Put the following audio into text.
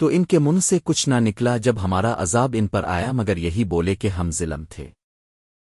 تو ان کے منہ سے کچھ نہ نکلا جب ہمارا عذاب ان پر آیا مگر یہی بولے کہ ہم ظلم تھے۔